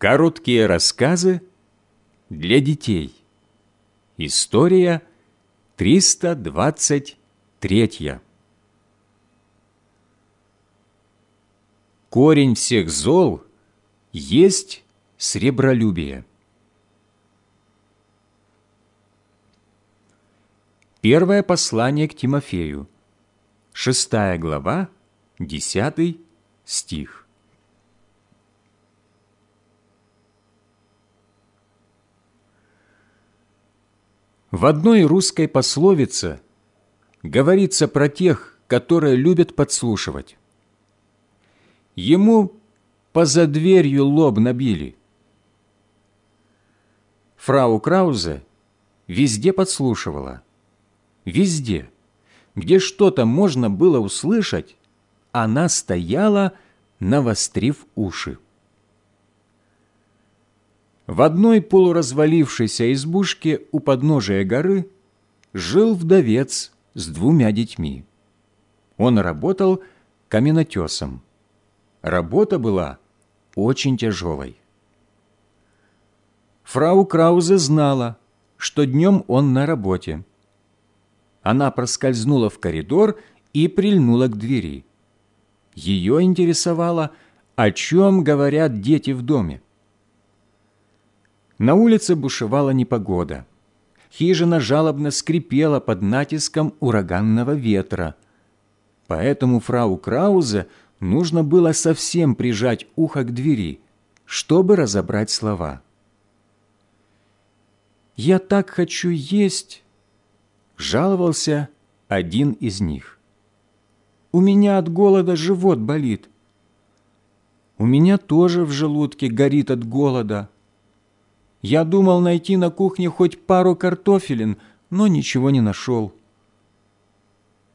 Короткие рассказы для детей. История 323. Корень всех зол есть сребролюбие. Первое послание к Тимофею, шестая глава, десятый стих. В одной русской пословице говорится про тех, которые любят подслушивать. Ему поза дверью лоб набили. Фрау Краузе везде подслушивала. Везде. Где что-то можно было услышать, она стояла, навострив уши. В одной полуразвалившейся избушке у подножия горы жил вдовец с двумя детьми. Он работал каменотесом. Работа была очень тяжелой. Фрау Краузе знала, что днем он на работе. Она проскользнула в коридор и прильнула к двери. Ее интересовало, о чем говорят дети в доме. На улице бушевала непогода. Хижина жалобно скрипела под натиском ураганного ветра. Поэтому фрау Краузе нужно было совсем прижать ухо к двери, чтобы разобрать слова. «Я так хочу есть!» – жаловался один из них. «У меня от голода живот болит». «У меня тоже в желудке горит от голода», я думал найти на кухне хоть пару картофелин, но ничего не нашел.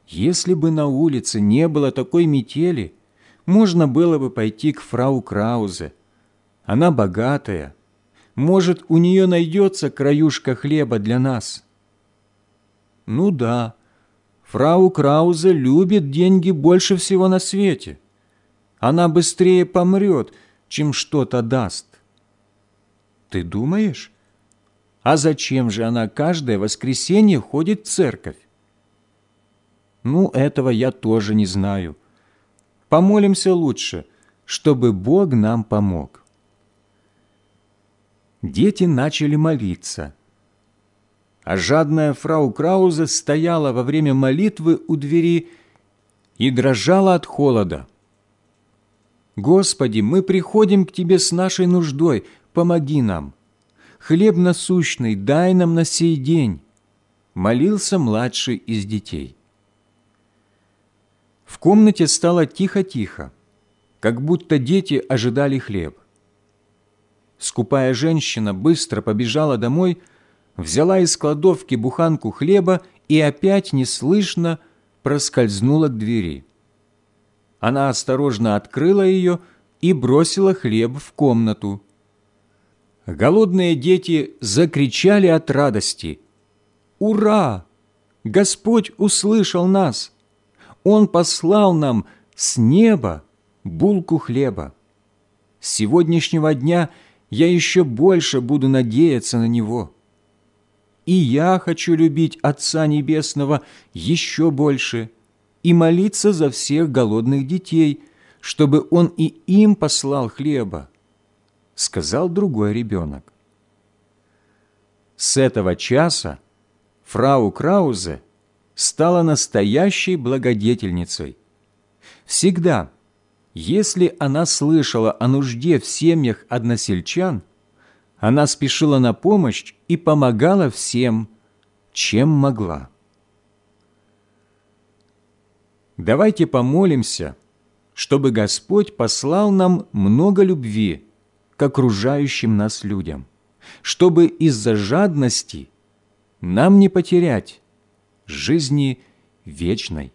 Если бы на улице не было такой метели, можно было бы пойти к фрау Краузе. Она богатая. Может, у нее найдется краюшка хлеба для нас. Ну да, фрау Краузе любит деньги больше всего на свете. Она быстрее помрет, чем что-то даст. Ты думаешь? А зачем же она каждое воскресенье ходит в церковь? Ну, этого я тоже не знаю. Помолимся лучше, чтобы Бог нам помог. Дети начали молиться. А жадная фрау Крауза стояла во время молитвы у двери и дрожала от холода. «Господи, мы приходим к Тебе с нашей нуждой, помоги нам. Хлеб насущный дай нам на сей день», – молился младший из детей. В комнате стало тихо-тихо, как будто дети ожидали хлеб. Скупая женщина быстро побежала домой, взяла из кладовки буханку хлеба и опять неслышно проскользнула к двери. Она осторожно открыла ее и бросила хлеб в комнату, голодные дети закричали от радости. «Ура! Господь услышал нас! Он послал нам с неба булку хлеба. С сегодняшнего дня я еще больше буду надеяться на Него. И я хочу любить Отца Небесного еще больше и молиться за всех голодных детей, чтобы Он и им послал хлеба сказал другой ребенок. С этого часа фрау Краузе стала настоящей благодетельницей. Всегда, если она слышала о нужде в семьях односельчан, она спешила на помощь и помогала всем, чем могла. Давайте помолимся, чтобы Господь послал нам много любви к окружающим нас людям, чтобы из-за жадности нам не потерять жизни вечной.